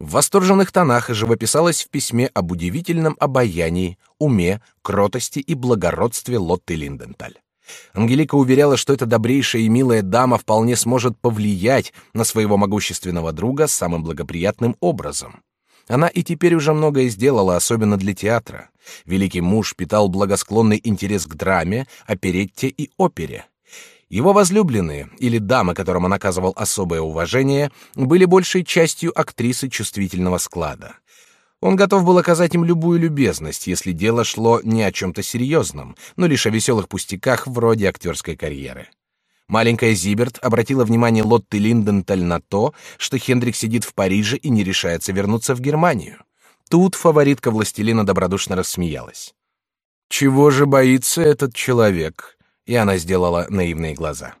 В восторженных тонах живописалось в письме об удивительном обаянии, уме, кротости и благородстве Лотты Линденталь. Ангелика уверяла, что эта добрейшая и милая дама вполне сможет повлиять на своего могущественного друга самым благоприятным образом. Она и теперь уже многое сделала, особенно для театра. Великий муж питал благосклонный интерес к драме, оперетте и опере. Его возлюбленные, или дамы, которым он оказывал особое уважение, были большей частью актрисы чувствительного склада. Он готов был оказать им любую любезность, если дело шло не о чем-то серьезном, но лишь о веселых пустяках вроде актерской карьеры. Маленькая Зиберт обратила внимание Лотты Линденталь на то, что Хендрик сидит в Париже и не решается вернуться в Германию. Тут фаворитка властелина добродушно рассмеялась. «Чего же боится этот человек?» И она сделала наивные глаза.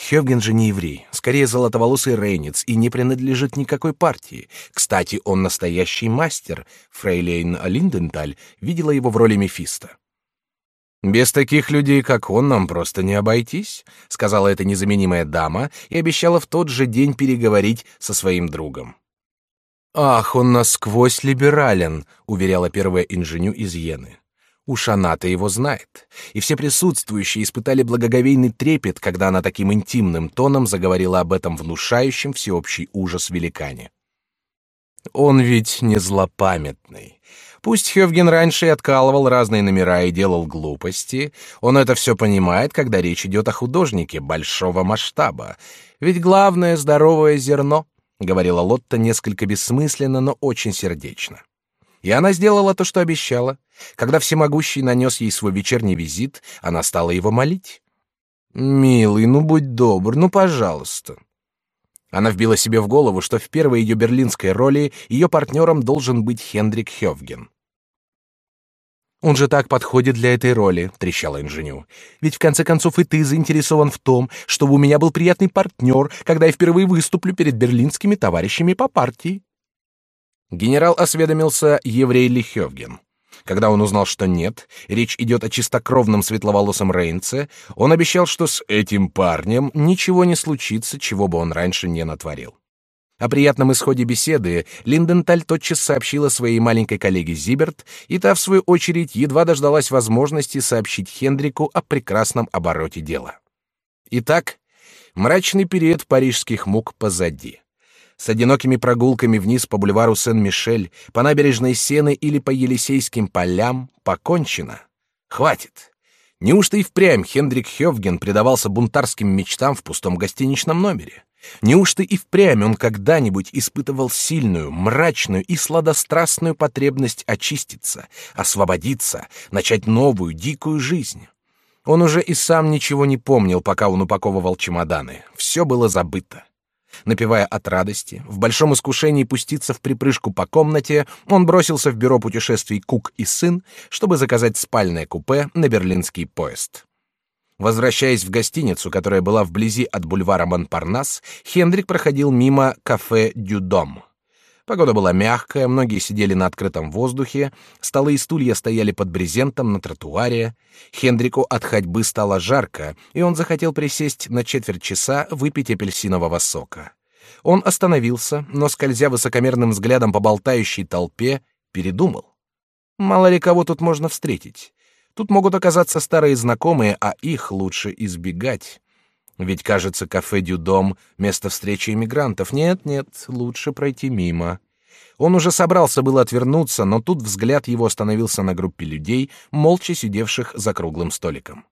Хевген же не еврей, скорее золотоволосый рейнец и не принадлежит никакой партии. Кстати, он настоящий мастер. Фрейлейн Линденталь видела его в роли Мефиста. Без таких людей, как он, нам просто не обойтись, сказала эта незаменимая дама и обещала в тот же день переговорить со своим другом. Ах, он насквозь либерален, уверяла первая инженю из Йены. Уж она-то его знает. И все присутствующие испытали благоговейный трепет, когда она таким интимным тоном заговорила об этом внушающем всеобщий ужас великане. Он ведь не злопамятный. Пусть Хевген раньше и откалывал разные номера и делал глупости, он это все понимает, когда речь идет о художнике большого масштаба. Ведь главное — здоровое зерно, — говорила Лотта несколько бессмысленно, но очень сердечно. И она сделала то, что обещала. Когда всемогущий нанес ей свой вечерний визит, она стала его молить. «Милый, ну будь добр, ну пожалуйста». Она вбила себе в голову, что в первой ее берлинской роли ее партнером должен быть Хендрик Хёвген. «Он же так подходит для этой роли», — трещала инженю. «Ведь в конце концов и ты заинтересован в том, чтобы у меня был приятный партнер, когда я впервые выступлю перед берлинскими товарищами по партии». Генерал осведомился еврей Лихевген. Когда он узнал, что нет, речь идет о чистокровном светловолосом Рейнце, он обещал, что с этим парнем ничего не случится, чего бы он раньше не натворил. О приятном исходе беседы Линденталь тотчас сообщила своей маленькой коллеге Зиберт, и та, в свою очередь, едва дождалась возможности сообщить Хендрику о прекрасном обороте дела. Итак, мрачный период парижских мук позади с одинокими прогулками вниз по бульвару Сен-Мишель, по набережной Сены или по Елисейским полям покончено. Хватит. Неужто и впрямь Хендрик Хёвген предавался бунтарским мечтам в пустом гостиничном номере? Неужто и впрямь он когда-нибудь испытывал сильную, мрачную и сладострастную потребность очиститься, освободиться, начать новую, дикую жизнь? Он уже и сам ничего не помнил, пока он упаковывал чемоданы. Все было забыто. Напивая от радости, в большом искушении пуститься в припрыжку по комнате, он бросился в бюро путешествий Кук и сын, чтобы заказать спальное купе на берлинский поезд. Возвращаясь в гостиницу, которая была вблизи от бульвара Монпарнас, Хендрик проходил мимо кафе «Дюдом». Погода была мягкая, многие сидели на открытом воздухе, столы и стулья стояли под брезентом на тротуаре. Хендрику от ходьбы стало жарко, и он захотел присесть на четверть часа выпить апельсинового сока. Он остановился, но, скользя высокомерным взглядом по болтающей толпе, передумал. Мало ли кого тут можно встретить. Тут могут оказаться старые знакомые, а их лучше избегать. Ведь, кажется, кафе «Дюдом» — место встречи иммигрантов. Нет, нет, лучше пройти мимо. Он уже собрался было отвернуться, но тут взгляд его остановился на группе людей, молча сидевших за круглым столиком.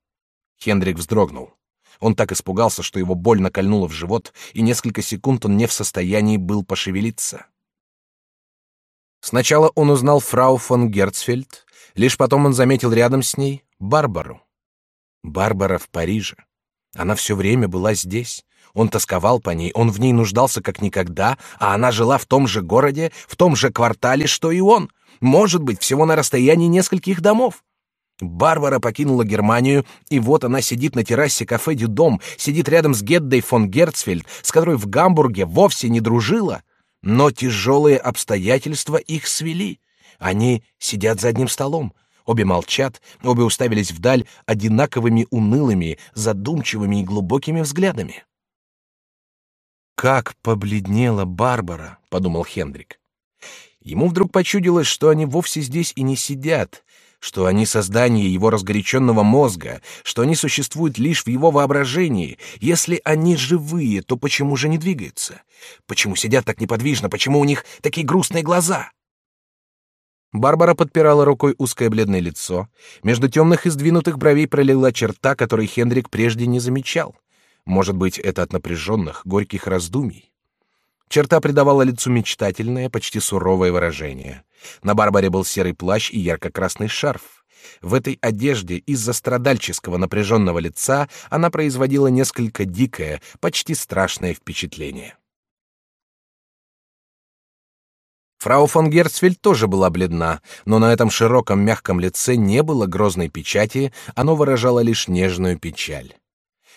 Хендрик вздрогнул. Он так испугался, что его больно кольнуло в живот, и несколько секунд он не в состоянии был пошевелиться. Сначала он узнал фрау фон Герцфельд, лишь потом он заметил рядом с ней Барбару. Барбара в Париже. Она все время была здесь. Он тосковал по ней, он в ней нуждался как никогда, а она жила в том же городе, в том же квартале, что и он. Может быть, всего на расстоянии нескольких домов. Барбара покинула Германию, и вот она сидит на террасе кафе «Дюдом», сидит рядом с Геддой фон Герцфельд, с которой в Гамбурге вовсе не дружила. Но тяжелые обстоятельства их свели. Они сидят за одним столом, Обе молчат, обе уставились вдаль одинаковыми унылыми, задумчивыми и глубокими взглядами. как побледнела Барбара, подумал Хендрик. Ему вдруг почудилось, что они вовсе здесь и не сидят, что они создание его разгоряченного мозга, что они существуют лишь в его воображении. Если они живые, то почему же не двигаются? Почему сидят так неподвижно? Почему у них такие грустные глаза? Барбара подпирала рукой узкое бледное лицо. Между темных и сдвинутых бровей пролегла черта, которой Хендрик прежде не замечал. Может быть, это от напряженных, горьких раздумий. Черта придавала лицу мечтательное, почти суровое выражение. На Барбаре был серый плащ и ярко-красный шарф. В этой одежде из-за страдальческого напряженного лица она производила несколько дикое, почти страшное впечатление. Фрау фон Герцфельд тоже была бледна, но на этом широком мягком лице не было грозной печати, оно выражало лишь нежную печаль.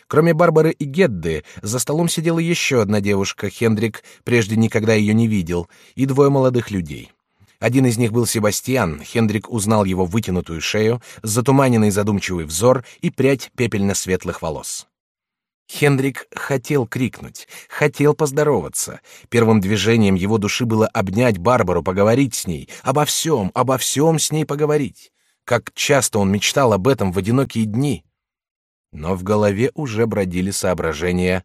Кроме Барбары и Гедды, за столом сидела еще одна девушка, Хендрик прежде никогда ее не видел, и двое молодых людей. Один из них был Себастьян, Хендрик узнал его вытянутую шею, затуманенный задумчивый взор и прядь пепельно-светлых волос. Хендрик хотел крикнуть, хотел поздороваться. Первым движением его души было обнять Барбару, поговорить с ней, обо всем, обо всем с ней поговорить. Как часто он мечтал об этом в одинокие дни. Но в голове уже бродили соображения.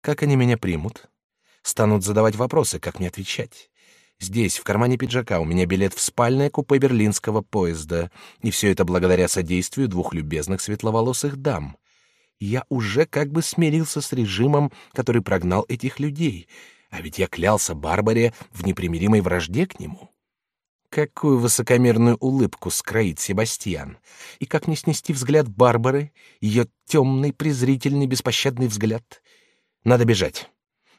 Как они меня примут? Станут задавать вопросы, как мне отвечать? Здесь, в кармане пиджака, у меня билет в спальное купе берлинского поезда, и все это благодаря содействию двух любезных светловолосых дам. Я уже как бы смирился с режимом, который прогнал этих людей, а ведь я клялся Барбаре в непримиримой вражде к нему. Какую высокомерную улыбку скроит Себастьян. И как не снести взгляд Барбары, ее темный, презрительный, беспощадный взгляд. Надо бежать.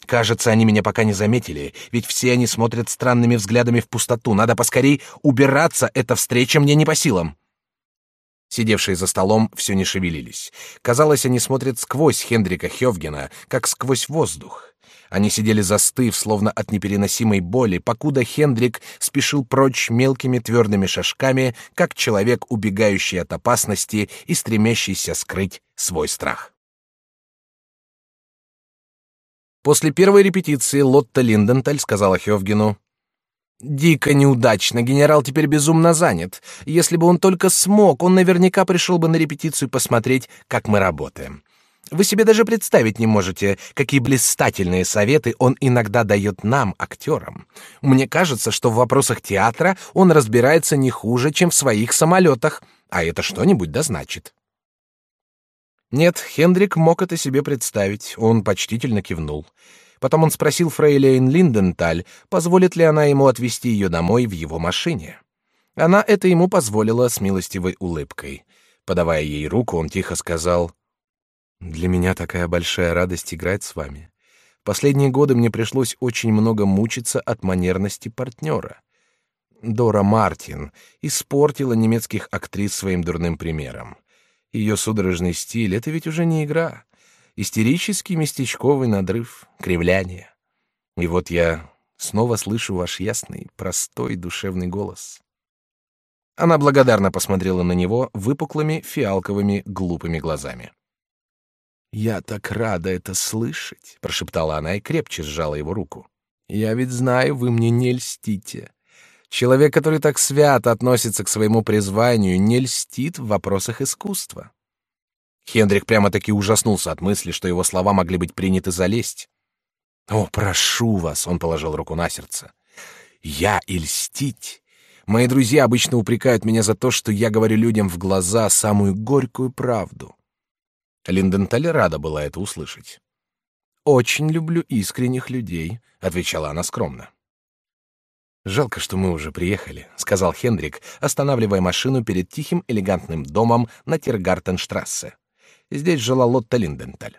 Кажется, они меня пока не заметили, ведь все они смотрят странными взглядами в пустоту. Надо поскорей убираться, эта встреча мне не по силам. Сидевшие за столом все не шевелились. Казалось, они смотрят сквозь Хендрика Хёвгена, как сквозь воздух. Они сидели застыв, словно от непереносимой боли, покуда Хендрик спешил прочь мелкими твердыми шажками, как человек, убегающий от опасности и стремящийся скрыть свой страх. После первой репетиции Лотта Линденталь сказала Хёвгену, «Дико неудачно, генерал теперь безумно занят. Если бы он только смог, он наверняка пришел бы на репетицию посмотреть, как мы работаем. Вы себе даже представить не можете, какие блистательные советы он иногда дает нам, актерам. Мне кажется, что в вопросах театра он разбирается не хуже, чем в своих самолетах, а это что-нибудь да. Нет, Хендрик мог это себе представить, он почтительно кивнул. Потом он спросил фрейлейн Линденталь, позволит ли она ему отвезти ее домой в его машине. Она это ему позволила с милостивой улыбкой. Подавая ей руку, он тихо сказал — для меня такая большая радость играть с вами. Последние годы мне пришлось очень много мучиться от манерности партнера. Дора Мартин испортила немецких актрис своим дурным примером. Ее судорожный стиль — это ведь уже не игра. Истерический местечковый надрыв, кривляние. И вот я снова слышу ваш ясный, простой, душевный голос. Она благодарно посмотрела на него выпуклыми, фиалковыми, глупыми глазами. «Я так рада это слышать», — прошептала она и крепче сжала его руку. «Я ведь знаю, вы мне не льстите. Человек, который так свято относится к своему призванию, не льстит в вопросах искусства». Хендрик прямо-таки ужаснулся от мысли, что его слова могли быть приняты за лесть. «О, прошу вас», — он положил руку на сердце. «Я и льстить. Мои друзья обычно упрекают меня за то, что я говорю людям в глаза самую горькую правду. Линденталь рада была это услышать. «Очень люблю искренних людей», — отвечала она скромно. «Жалко, что мы уже приехали», — сказал Хендрик, останавливая машину перед тихим элегантным домом на Тиргартенштрассе. Здесь жила Лотта Линденталь.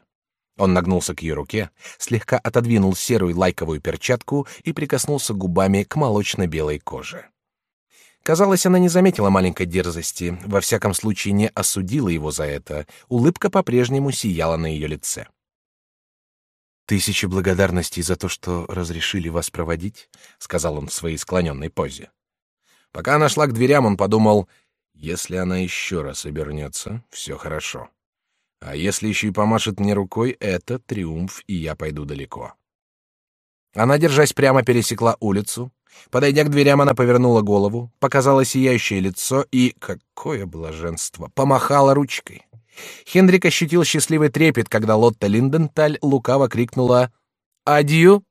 Он нагнулся к ее руке, слегка отодвинул серую лайковую перчатку и прикоснулся губами к молочно-белой коже. Казалось, она не заметила маленькой дерзости, во всяком случае не осудила его за это. Улыбка по-прежнему сияла на ее лице. «Тысячи благодарностей за то, что разрешили вас проводить», — сказал он в своей склоненной позе. Пока она шла к дверям, он подумал, «Если она еще раз обернется, все хорошо. А если еще и помашет мне рукой, это триумф, и я пойду далеко». Она, держась прямо, пересекла улицу. Подойдя к дверям, она повернула голову, показала сияющее лицо и, какое блаженство, помахала ручкой. Хендрик ощутил счастливый трепет, когда Лотта Линденталь лукаво крикнула «Адью!».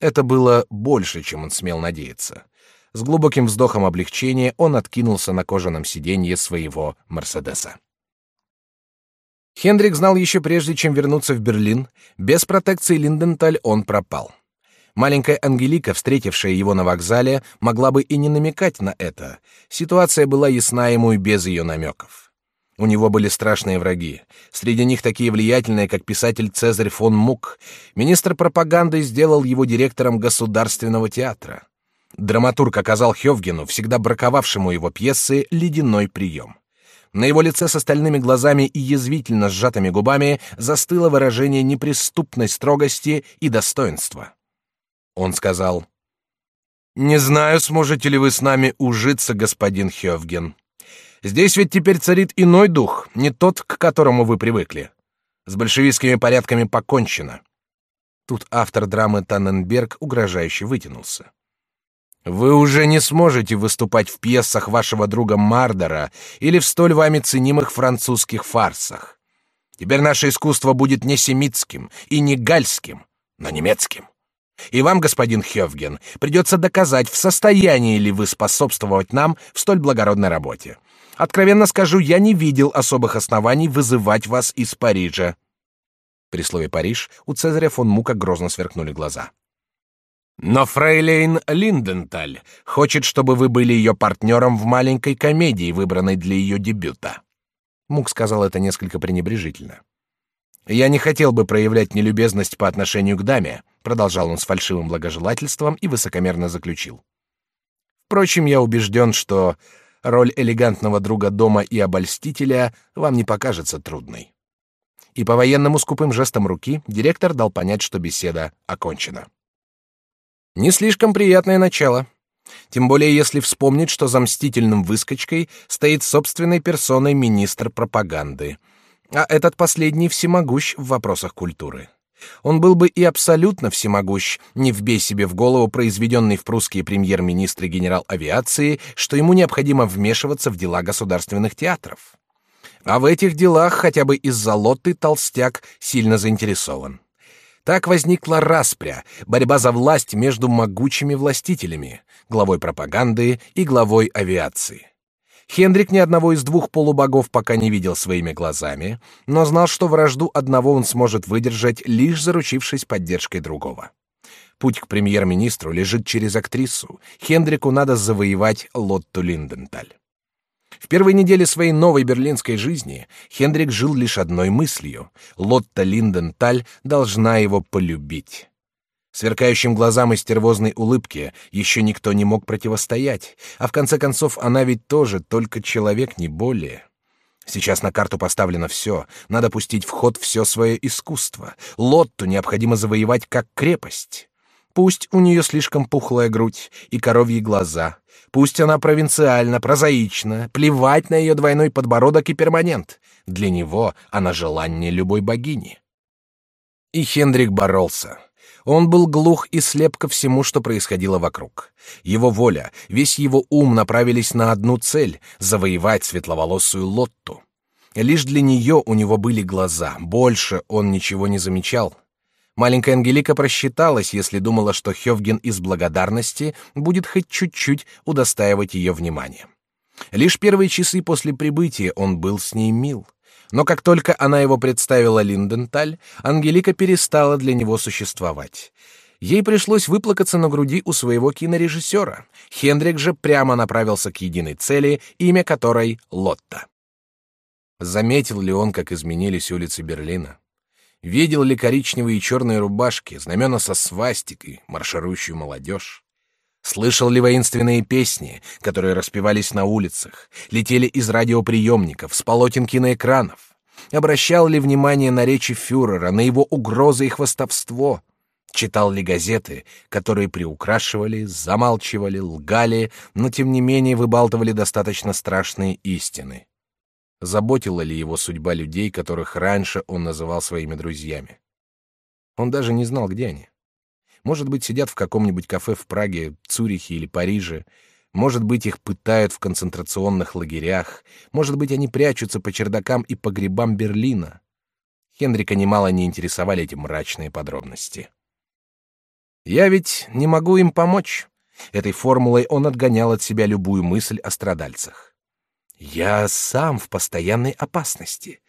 Это было больше, чем он смел надеяться. С глубоким вздохом облегчения он откинулся на кожаном сиденье своего Мерседеса. Хендрик знал еще прежде, чем вернуться в Берлин, без протекции Линденталь он пропал. Маленькая Ангелика, встретившая его на вокзале, могла бы и не намекать на это. Ситуация была ясна ему и без ее намеков. У него были страшные враги. Среди них такие влиятельные, как писатель Цезарь фон Мук. Министр пропаганды сделал его директором Государственного театра. Драматург оказал Хёвгену, всегда браковавшему его пьесы, ледяной прием. На его лице с остальными глазами и язвительно сжатыми губами застыло выражение неприступной строгости и достоинства. Он сказал: "Не знаю, сможете ли вы с нами ужиться, господин Хёвген. Здесь ведь теперь царит иной дух, не тот, к которому вы привыкли. С большевистскими порядками покончено". Тут автор драмы Танненберг угрожающе вытянулся. Вы уже не сможете выступать в пьесах вашего друга Мардера или в столь вами ценимых французских фарсах. Теперь наше искусство будет не семитским и не гальским, но немецким. И вам, господин Хёвген, придется доказать, в состоянии ли вы способствовать нам в столь благородной работе. Откровенно скажу, я не видел особых оснований вызывать вас из Парижа. При слове Париж у Цезаря фон Мука грозно сверкнули глаза. Но фрейлейн Линденталь хочет, чтобы вы были ее партнером в маленькой комедии, выбранной для ее дебюта. Мук сказал это несколько пренебрежительно. Я не хотел бы проявлять нелюбезность по отношению к даме, продолжал он с фальшивым благожелательством и высокомерно заключил. Впрочем, я убежден, что роль элегантного друга дома и обольстителя вам не покажется трудной. И по военному скупым жестом руки директор дал понять, что беседа окончена. Не слишком приятное начало. Тем более, если вспомнить, что за мстительным выскочкой стоит собственной персоной министр пропаганды. А этот последний всемогущ в вопросах культуры. Он был бы и абсолютно всемогущ, не вбей себе в голову произведенный в прусские премьер-министры генерал авиации, что ему необходимо вмешиваться в дела государственных театров. А в этих делах хотя бы из-за толстяк сильно заинтересован. Так возникла распря, борьба за власть между могучими властителями, главой пропаганды и главой авиации. Хендрик ни одного из двух полубогов пока не видел своими глазами, но знал, что вражду одного он сможет выдержать, лишь заручившись поддержкой другого. Путь к премьер-министру лежит через актрису. Хендрику надо завоевать Лотту Линденталь. В первой неделе своей новой берлинской жизни Хендрик жил лишь одной мыслью: Лотта Линденталь должна его полюбить. Сверкающим глазам и стервозной улыбке еще никто не мог противостоять, а в конце концов она ведь тоже только человек, не более. Сейчас на карту поставлено все, надо пустить в ход все свое искусство. Лотту необходимо завоевать как крепость. Пусть у нее слишком пухлая грудь и коровьи глаза, пусть она провинциальна, прозаична, плевать на ее двойной подбородок и перманент. Для него она желание любой богини. И Хендрик боролся. Он был глух и слеп ко всему, что происходило вокруг. Его воля, весь его ум направились на одну цель — завоевать светловолосую Лотту. Лишь для нее у него были глаза, больше он ничего не замечал. Маленькая Ангелика просчиталась, если думала, что Хёвген из благодарности будет хоть чуть-чуть удостаивать ее внимания. Лишь первые часы после прибытия он был с ней мил. Но как только она его представила Линденталь, Ангелика перестала для него существовать. Ей пришлось выплакаться на груди у своего кинорежиссера. Хендрик же прямо направился к единой цели, имя которой — Лотта. Заметил ли он, как изменились улицы Берлина? Видел ли коричневые и черные рубашки, знамена со свастикой, марширующую молодежь? Слышал ли воинственные песни, которые распевались на улицах, летели из радиоприемников, с полотен киноэкранов? Обращал ли внимание на речи фюрера, на его угрозы и хвастовство? Читал ли газеты, которые приукрашивали, замалчивали, лгали, но тем не менее выбалтывали достаточно страшные истины? Заботила ли его судьба людей, которых раньше он называл своими друзьями? Он даже не знал, где они. Может быть, сидят в каком-нибудь кафе в Праге, Цюрихе или Париже. Может быть, их пытают в концентрационных лагерях. Может быть, они прячутся по чердакам и погребам Берлина. Хенрика немало не интересовали эти мрачные подробности. «Я ведь не могу им помочь». Этой формулой он отгонял от себя любую мысль о страдальцах. «Я сам в постоянной опасности.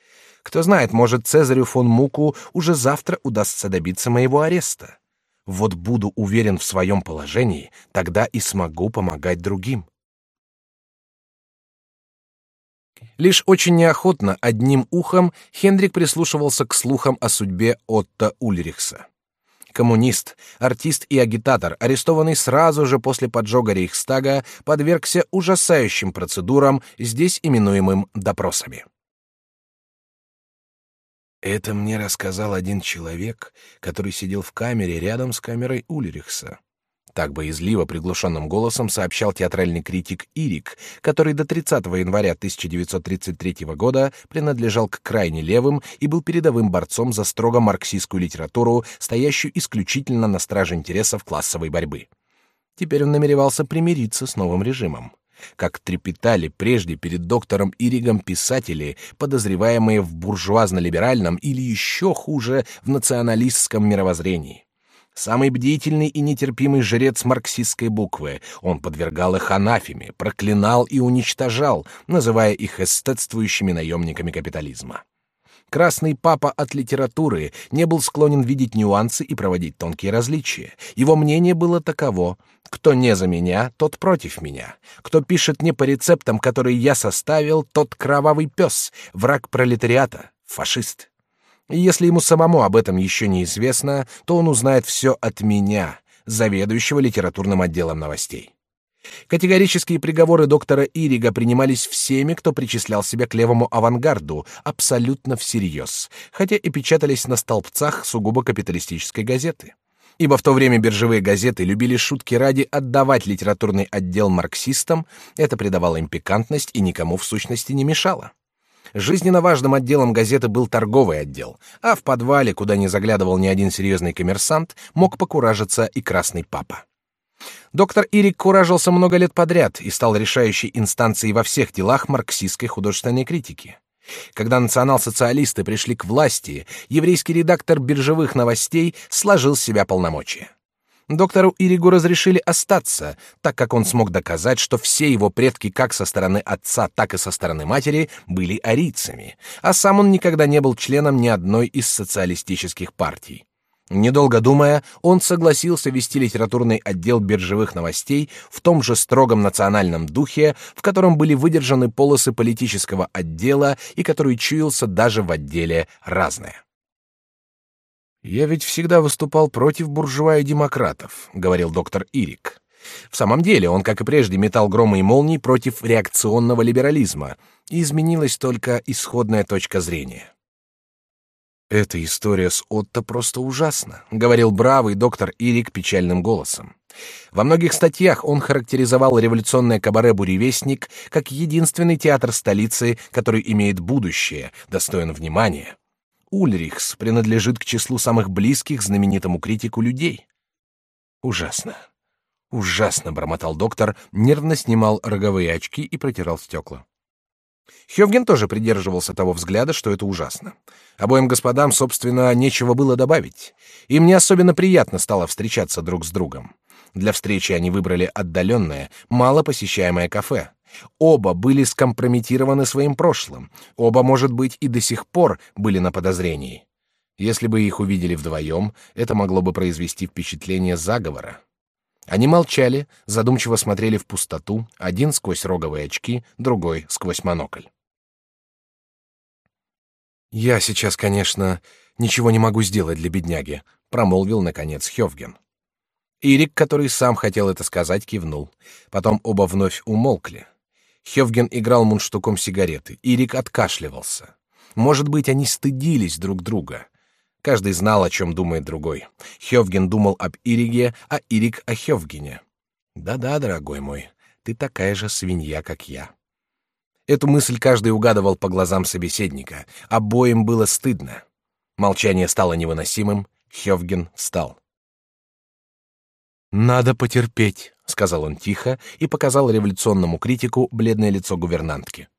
Кто знает, может, Цезарю фон Муку уже завтра удастся добиться моего ареста. Вот буду уверен в своем положении, тогда и смогу помогать другим. Лишь очень неохотно, одним ухом, Хендрик прислушивался к слухам о судьбе Отто Ульрихса. Коммунист, артист и агитатор, арестованный сразу же после поджога Рейхстага, подвергся ужасающим процедурам, здесь именуемым допросами. Это мне рассказал один человек, который сидел в камере рядом с камерой Ульрихса. Так боязливо приглушенным голосом сообщал театральный критик Ирик, который до 30 января 1933 года принадлежал к крайне левым и был передовым борцом за строго марксистскую литературу, стоящую исключительно на страже интересов классовой борьбы. Теперь он намеревался примириться с новым режимом как трепетали прежде перед доктором Иригом писатели, подозреваемые в буржуазно-либеральном или еще хуже в националистском мировоззрении. Самый бдительный и нетерпимый жрец марксистской буквы, он подвергал их анафеме, проклинал и уничтожал, называя их эстетствующими наемниками капитализма. Красный папа от литературы не был склонен видеть нюансы и проводить тонкие различия. Его мнение было таково: кто не за меня, тот против меня. Кто пишет не по рецептам, которые я составил, тот кровавый пес, враг пролетариата, фашист. И если ему самому об этом еще не известно, то он узнает все от меня, заведующего литературным отделом новостей. Категорические приговоры доктора Ирига принимались всеми, кто причислял себя к левому авангарду, абсолютно всерьез, хотя и печатались на столбцах сугубо капиталистической газеты. Ибо в то время биржевые газеты любили шутки ради отдавать литературный отдел марксистам, это придавало им пикантность и никому в сущности не мешало. Жизненно важным отделом газеты был торговый отдел, а в подвале, куда не заглядывал ни один серьезный коммерсант, мог покуражиться и красный папа. Доктор Ирик куражился много лет подряд и стал решающей инстанцией во всех делах марксистской художественной критики. Когда национал-социалисты пришли к власти, еврейский редактор биржевых новостей сложил с себя полномочия. Доктору Иригу разрешили остаться, так как он смог доказать, что все его предки как со стороны отца, так и со стороны матери были арийцами, а сам он никогда не был членом ни одной из социалистических партий. Недолго думая, он согласился вести литературный отдел биржевых новостей в том же строгом национальном духе, в котором были выдержаны полосы политического отдела и который чуялся даже в отделе «Разное». «Я ведь всегда выступал против буржуа и демократов», — говорил доктор Ирик. В самом деле он, как и прежде, метал громы и молнии против реакционного либерализма, и изменилась только исходная точка зрения. Эта история с Отто просто ужасна, говорил бравый доктор Ирик печальным голосом. Во многих статьях он характеризовал революционное кабаре Буревестник как единственный театр столицы, который имеет будущее, достоин внимания. Ульрихс принадлежит к числу самых близких знаменитому критику людей. Ужасно. Ужасно, бормотал доктор, нервно снимал роговые очки и протирал стекла. Хёвген тоже придерживался того взгляда, что это ужасно. Обоим господам, собственно, нечего было добавить. Им не особенно приятно стало встречаться друг с другом. Для встречи они выбрали отдаленное, мало посещаемое кафе. Оба были скомпрометированы своим прошлым. Оба, может быть, и до сих пор были на подозрении. Если бы их увидели вдвоем, это могло бы произвести впечатление заговора. Они молчали, задумчиво смотрели в пустоту, один сквозь роговые очки, другой сквозь монокль. Я сейчас, конечно, ничего не могу сделать для бедняги, промолвил наконец Хёвген. Ирик, который сам хотел это сказать, кивнул. Потом оба вновь умолкли. Хёвген играл мундштуком сигареты. Ирик откашливался. Может быть, они стыдились друг друга. Каждый знал, о чем думает другой. Хёвген думал об Ириге, а Ирик о Хёвгене. Да-да, дорогой мой, ты такая же свинья, как я. Эту мысль каждый угадывал по глазам собеседника. Обоим было стыдно. Молчание стало невыносимым. Хёвген встал. Надо потерпеть, сказал он тихо и показал революционному критику бледное лицо гувернантки.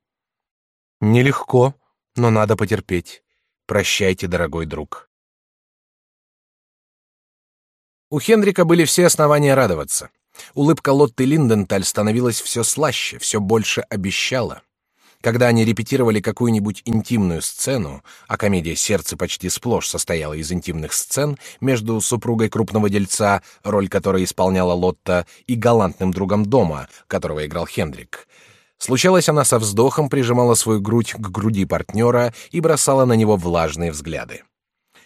Нелегко, но надо потерпеть. Прощайте, дорогой друг. У Хендрика были все основания радоваться. Улыбка Лотты Линденталь становилась все слаще, все больше обещала. Когда они репетировали какую-нибудь интимную сцену, а комедия «Сердце» почти сплошь состояла из интимных сцен между супругой крупного дельца, роль которой исполняла Лотта, и галантным другом дома, которого играл Хендрик. Случалось, она со вздохом прижимала свою грудь к груди партнера и бросала на него влажные взгляды.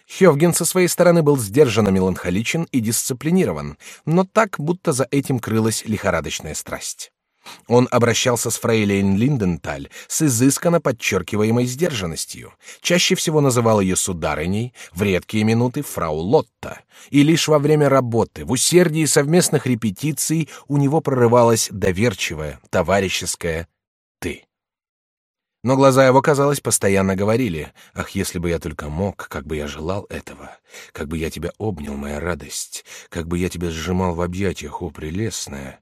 Хёвген со своей стороны был сдержанно меланхоличен и дисциплинирован, но так, будто за этим крылась лихорадочная страсть. Он обращался с фрейлейн Линденталь с изысканно подчеркиваемой сдержанностью, чаще всего называл ее сударыней, в редкие минуты фрау Лотта, и лишь во время работы, в усердии совместных репетиций у него прорывалось доверчивое, товарищеское «ты». Но глаза его, казалось, постоянно говорили, «Ах, если бы я только мог, как бы я желал этого, как бы я тебя обнял, моя радость, как бы я тебя сжимал в объятиях, о, прелестная!»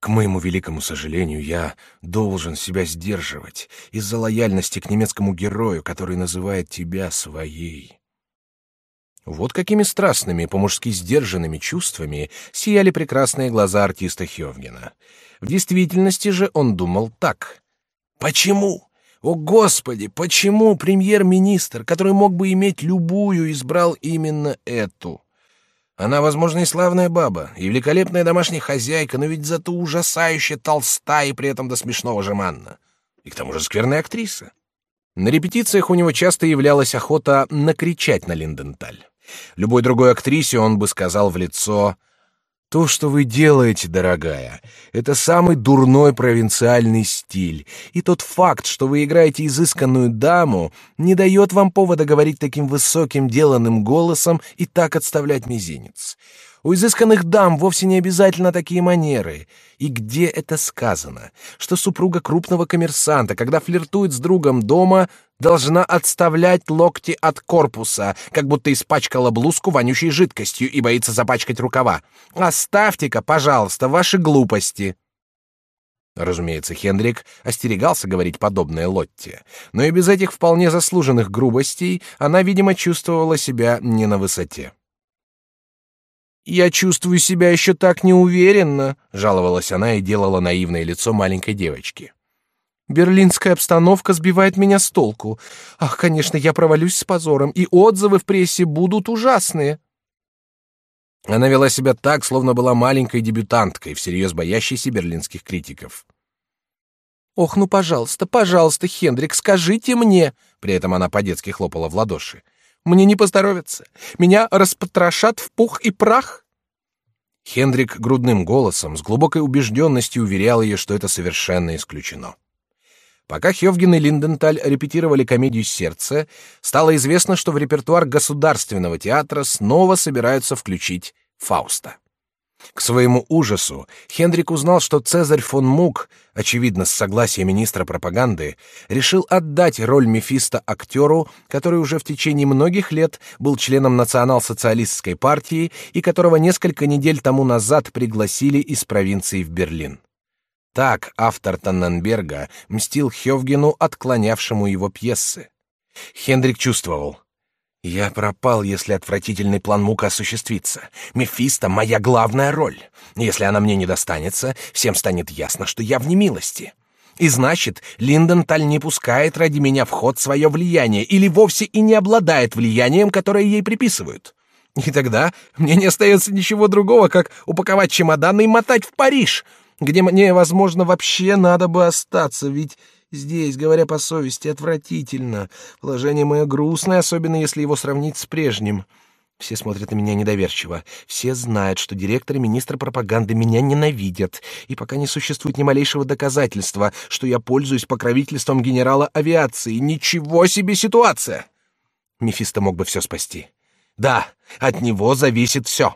К моему великому сожалению, я должен себя сдерживать из-за лояльности к немецкому герою, который называет тебя своей. Вот какими страстными, по-мужски сдержанными чувствами сияли прекрасные глаза артиста Хёвгена. В действительности же он думал так. «Почему? О, Господи, почему премьер-министр, который мог бы иметь любую, избрал именно эту?» Она, возможно, и славная баба, и великолепная домашняя хозяйка, но ведь зато ужасающе толста и при этом до смешного жеманна. И к тому же скверная актриса. На репетициях у него часто являлась охота накричать на Линденталь. Любой другой актрисе он бы сказал в лицо то, что вы делаете, дорогая, это самый дурной провинциальный стиль, и тот факт, что вы играете изысканную даму, не дает вам повода говорить таким высоким деланным голосом и так отставлять мизинец. У изысканных дам вовсе не обязательно такие манеры. И где это сказано? Что супруга крупного коммерсанта, когда флиртует с другом дома, должна отставлять локти от корпуса, как будто испачкала блузку вонючей жидкостью и боится запачкать рукава. Оставьте-ка, пожалуйста, ваши глупости. Разумеется, Хендрик остерегался говорить подобное Лотте, но и без этих вполне заслуженных грубостей она, видимо, чувствовала себя не на высоте. «Я чувствую себя еще так неуверенно», — жаловалась она и делала наивное лицо маленькой девочки. «Берлинская обстановка сбивает меня с толку. Ах, конечно, я провалюсь с позором, и отзывы в прессе будут ужасные». Она вела себя так, словно была маленькой дебютанткой, всерьез боящейся берлинских критиков. «Ох, ну, пожалуйста, пожалуйста, Хендрик, скажите мне!» При этом она по-детски хлопала в ладоши. Мне не поздоровится. Меня распотрошат в пух и прах. Хендрик грудным голосом с глубокой убежденностью уверял ее, что это совершенно исключено. Пока Хёвген и Линденталь репетировали комедию «Сердце», стало известно, что в репертуар Государственного театра снова собираются включить Фауста. К своему ужасу Хендрик узнал, что Цезарь фон Мук, очевидно с согласия министра пропаганды, решил отдать роль Мефиста актеру, который уже в течение многих лет был членом национал-социалистской партии и которого несколько недель тому назад пригласили из провинции в Берлин. Так автор Танненберга мстил Хёвгену, отклонявшему его пьесы. Хендрик чувствовал, я пропал, если отвратительный план Мука осуществится. Мефисто — моя главная роль. Если она мне не достанется, всем станет ясно, что я в немилости. И значит, Линденталь не пускает ради меня в ход свое влияние или вовсе и не обладает влиянием, которое ей приписывают. И тогда мне не остается ничего другого, как упаковать чемоданы и мотать в Париж, где мне, возможно, вообще надо бы остаться, ведь Здесь, говоря по совести, отвратительно. Положение мое грустное, особенно если его сравнить с прежним. Все смотрят на меня недоверчиво. Все знают, что директор и министр пропаганды меня ненавидят. И пока не существует ни малейшего доказательства, что я пользуюсь покровительством генерала авиации. Ничего себе ситуация! Мефисто мог бы все спасти. Да, от него зависит все.